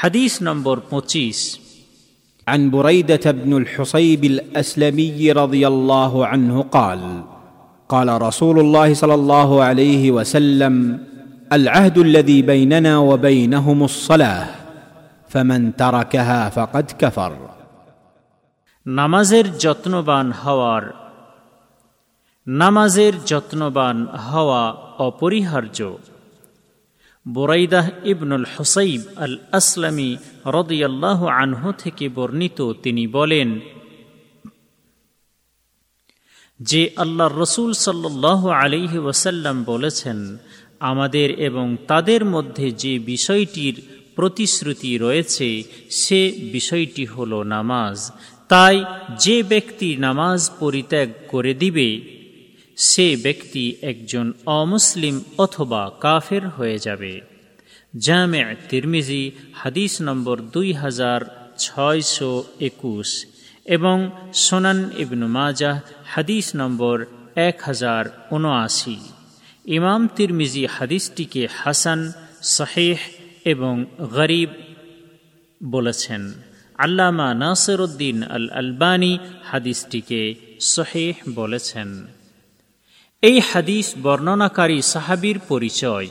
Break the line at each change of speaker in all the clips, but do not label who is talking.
হাদিস নম্বর পঁচিশ
عن بريده بن الحصيب الاسلمي رضي الله عنه قال قال رسول الله صلى الله عليه وسلم العهد الذي بيننا وبينهم الصلاه فمن تركها فقد كفر
নামাজের যত্নবান হওয়ার নামাজের যত্নবান হওয়া অপরিহার্য বোরাইদাহ ইবনুল হুসাইব আল আসলামী রদিয়াল্লাহ আনহ থেকে বর্ণিত তিনি বলেন, যে আল্লাহ রসুল সাল্লাহ আলিহি ওসাল্লাম বলেছেন, আমাদের এবং তাদের মধ্যে যে বিষয়টির প্রতিশ্রুতি রয়েছে, সে বিষয়টি হল নামাজ। তাই যে ব্যক্তি নামাজ পরিত্যাগ করে দিবে সে ব্যক্তি একজন অমুসলিম অথবা কাফের হয়ে যাবে। জামে তিরমিজি, হাদিস নম্বর দুই হাজার ছয়শো একুশ এবং সোনান ইবনু মাজাহ, হাদিস নম্বর এক হাজার উনআশি। ইমাম তিরমিজি হাদিসটিকে হাসান শাহেহ এবং গরিব বলেছেন। আল্লামা নাসরুদ্দিন আল আলবানী হাদিসটিকে শহেহ বলেছেন। এই হাদিস বর্ণনাকারী সাহাবির পরিচয়।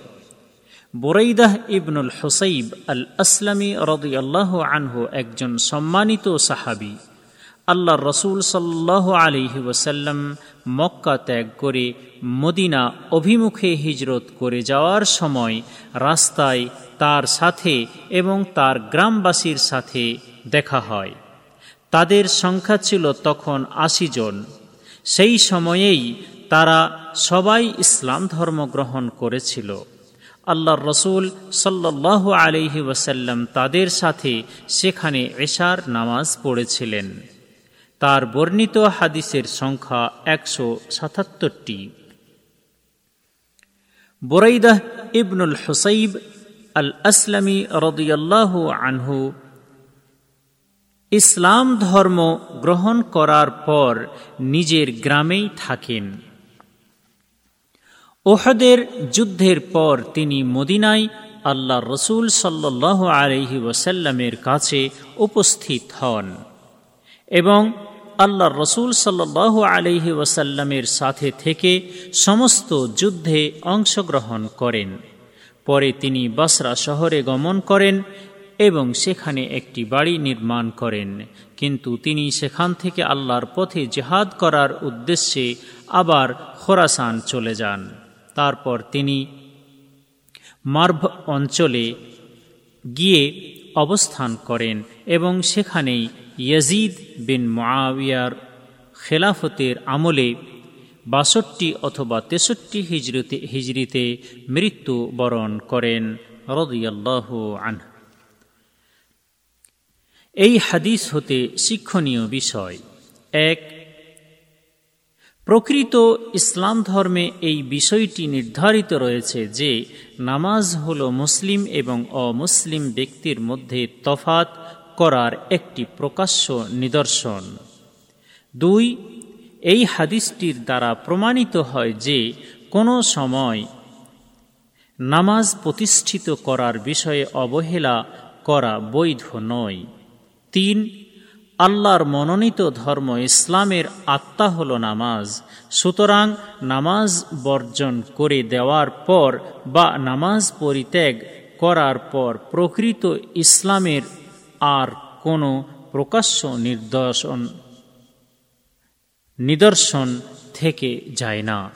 বোরাইদাহ ইবনুল হুসাইব আল আসলামী রদি আল্লাহ আনহু একজন সম্মানিত সাহাবি। আল্লাহ রসুল সাল্লাহ আলিহি ওসাল্লাম মক্কা ত্যাগ করে মদিনা অভিমুখে হিজরত করে যাওয়ার সময় রাস্তায় তার সাথে এবং তার গ্রামবাসীর সাথে দেখা হয়। তাদের সংখ্যা ছিল তখন আশি জন। সেই সময়েই তারা সবাই ইসলাম ধর্ম গ্রহণ করেছিল। আল্লাহর রসুল সাল্লাহ আলিহি ওয়াসাল্লাম তাদের সাথে সেখানে এশার নামাজ পড়েছিলেন। তার বর্ণিত হাদিসের সংখ্যা একশো সাতাত্তরটি। বোরাইদাহ ইবনুল হুসাইব আল আসলামী রদিয়াল্লাহ আনহু, ইসলাম ধর্ম গ্রহণ করার পর নিজের গ্রামেই থাকেন। ওহদের যুদ্ধের পর তিনি মদিনায় আল্লাহ রসুল সাল্লাহ আলহি ওসাল্লামের কাছে উপস্থিত হন এবং আল্লাহ রসুল সাল্লাহ আলহি ওসাল্লামের সাথে থেকে সমস্ত যুদ্ধে অংশগ্রহণ করেন। পরে তিনি বাসরা শহরে গমন করেন এবং সেখানে একটি বাড়ি নির্মাণ করেন। কিন্তু তিনি সেখান থেকে আল্লাহর পথে জেহাদ করার উদ্দেশ্যে আবার খোরাসান চলে যান। তারপর তিনি মার্ভ অঞ্চলে গিয়ে অবস্থান করেন এবং সেখানেই ইয়াজিদ বিন মায়ার খেলাফতের আমলে বাষট্টি অথবা তেষট্টি হিজরিতে হিজড়িতে মৃত্যু বরণ করেন রদিয়াল্লাহ আনহ। এই হাদিস হতে শিক্ষণীয় বিষয়। এক প্রকৃত ইসলাম ধর্মে এই বিষয়টি নির্ধারিত রয়েছে যে নামাজ হল মুসলিম এবং অমুসলিম ব্যক্তির মধ্যে তফাত করার একটি প্রকাশ্য নিদর্শন। দুই, এই হাদিসটির দ্বারা প্রমাণিত হয় যে কোনো সময় নামাজ প্রতিষ্ঠিত করার বিষয়ে অবহেলা করা বৈধ নয়। তিন আল্লাহর মনোনীত ধর্ম ইসলামের আত্মা হল নামাজ। সুতরাং নামাজ বর্জন করে দেওয়ার পর বা নামাজ পরিত্যাগ করার পর প্রকৃত ইসলামের আর কোনো প্রকাশ্য নিদর্শন নিদর্শন থেকে যায় না।